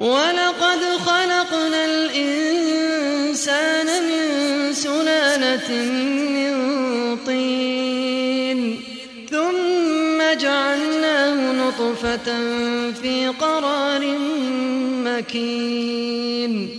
ولقد خلقنا الإنسان من سلالة من طين ثم جعلناه نطفة في قرار مكين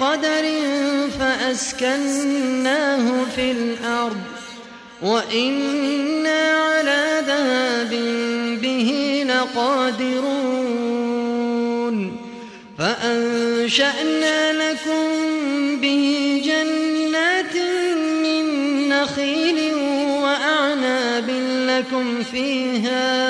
بقدر فأسكناه في الأرض وإنا على ذهاب به لقادرون فأنشأنا لكم به جنات من نخيل وأعناب لكم فيها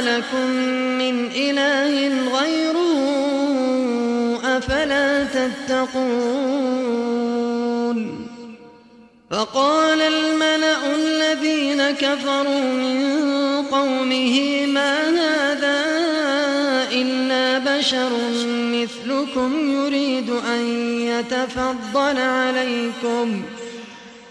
لكم من إله غيره أفلا تتقون فقال الملأ الذين كفروا من قومه ما هذا إلا بشر مثلكم يريد أن يتفضل عليكم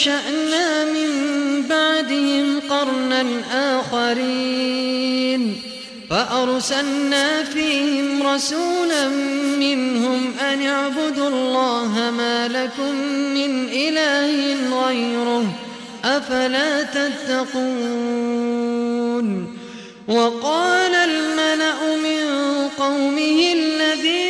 أنشأنا من بعدهم قرنا آخرين فأرسلنا فيهم رسولا منهم أن اعبدوا الله ما لكم من إله غيره أفلا تتقون وقال الملأ من قومه الذين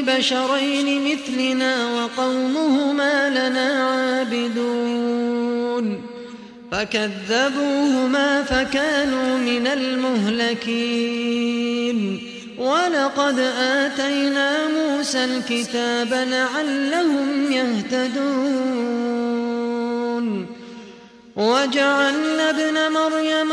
لبشرين مثلنا وقومهما لنا عابدون. فكذبوهما فكانوا من المهلكين. ولقد آتينا موسى الكتاب لعلهم يهتدون. وجعلنا ابن مريم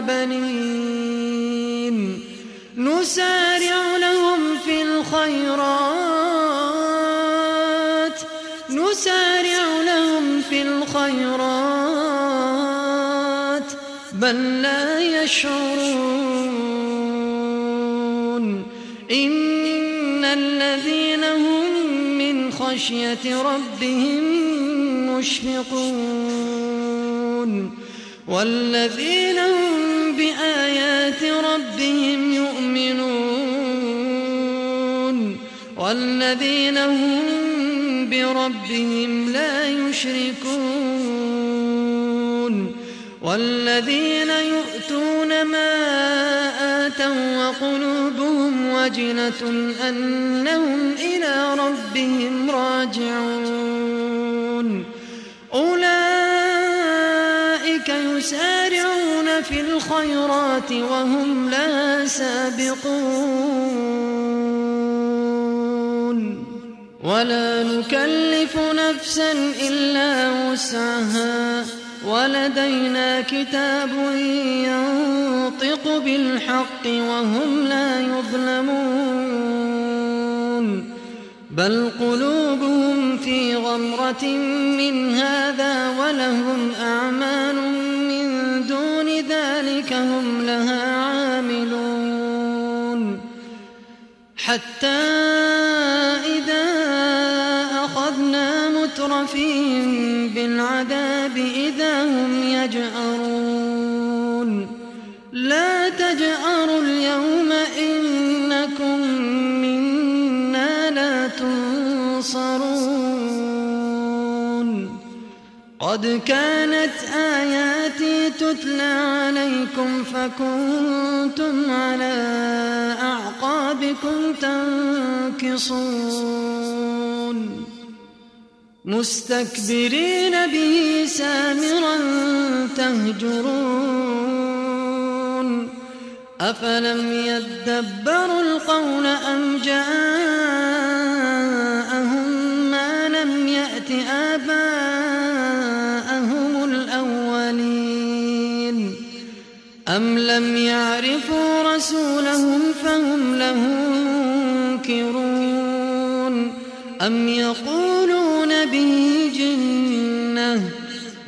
وبنين نسارع لهم في الخيرات. نسارع لهم في الخيرات. بل لا يشعرون. إن الذين هم من خشية ربهم مشفقون. والذين هم بآيات ربهم يؤمنون والذين هم بربهم لا يشركون والذين يؤتون ما آتوا وقلوبهم وجنة أنهم إلى ربهم راجعون الخيرات وهم لا سابقون. ولا نكلف نفسا إلا وسعها. ولدينا كتاب ينطق بالحق وهم لا يظلمون. بل قلوبهم في غمرة من هذا ولهم أعمال من دون ذلك هم لها عاملون. حتى إذا أخذنا مترفين بالعذاب إذا هم يجأرون. لا تجأروا اليوم إنكم منا لا تنصرون. قد كانت تتلى عليكم فكنتم على أعقابكم تنكصون. مستكبرين به سامرا تهجرون. أفلم يدبروا القول أم جاءهم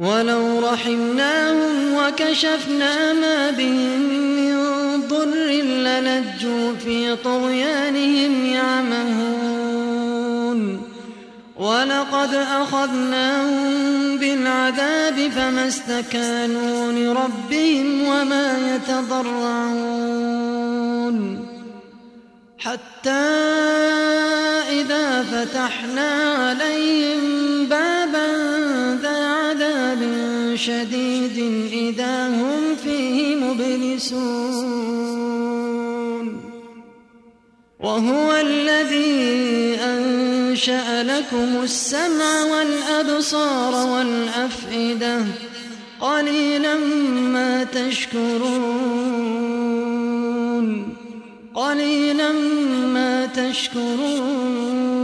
ولو رحمناهم وكشفنا ما بهم من ضر للجوا في طغيانهم يعمهون. ولقد أخذناهم بالعذاب فما استكانوا لربهم وما يتضرعون. حتى إذا فتحنا شديد إذا هم فيه مبلسون. وهو الذي أنشأ لكم السمع والأبصار والأفئدة قليلا ما تشكرون. قليلا ما تشكرون.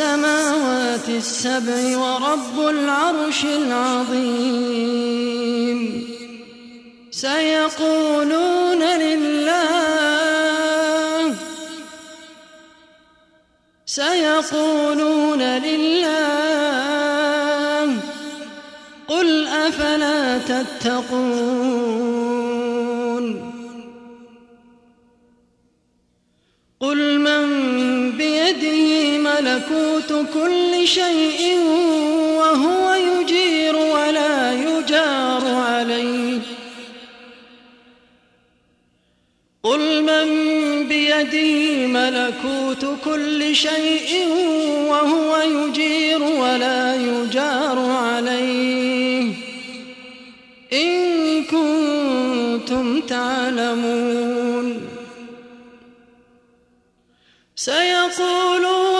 السماوات السبع ورب العرش العظيم. سيقولون لله سيقولون لله قل أفلا تتقون؟ ملكوت كل شيء وهو يجير ولا يجار عليه. قل من بيده ملكوت كل شيء وهو يجير ولا يجار عليه. إن كنتم تعلمون. سيقولون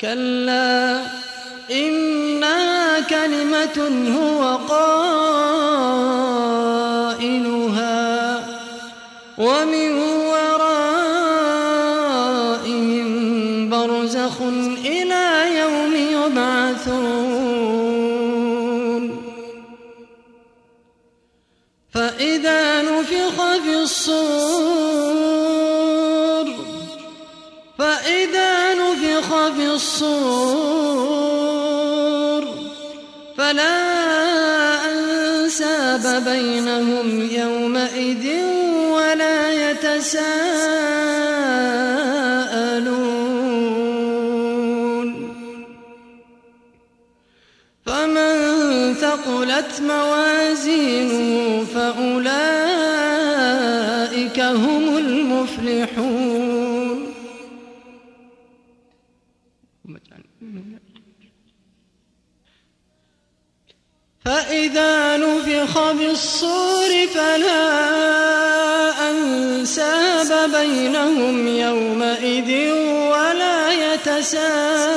كلا إنها كلمة هو قائلها. ومن ثقلت موازينه فأولئك هم المفلحون. فإذا نفخ بالصور فلا أنساب بينهم يومئذ ولا يتساءلون.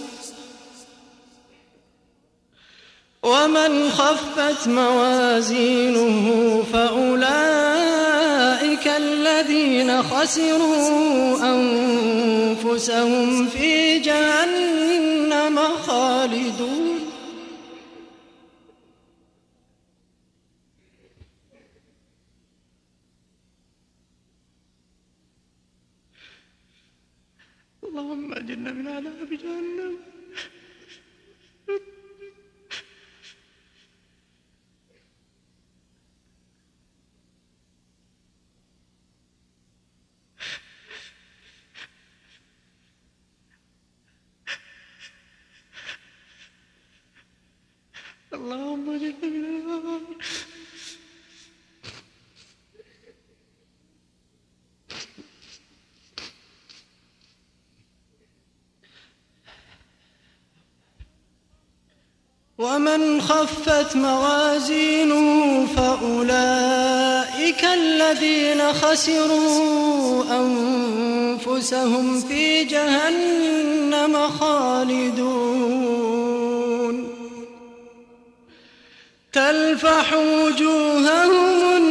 ومن خفت موازينه فأولئك الذين خسروا أنفسهم في جهنم خالدون. اللهم أجرنا من عذاب جهنم. اللهم اجرنا ومن خفت موازينه فأولئك الذين خسروا أنفسهم في جهنم خالدون. تلفح وجوههم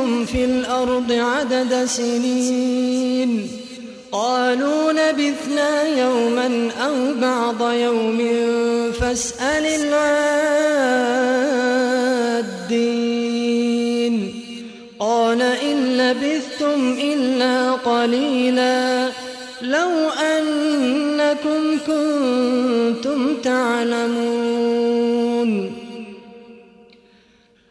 لبثتم في الأرض عدد سنين. قالوا لبثنا يوما أو بعض يوم فاسأل العادين. قال إن لبثتم إلا قليلا. لو أنكم كنتم تعلمون.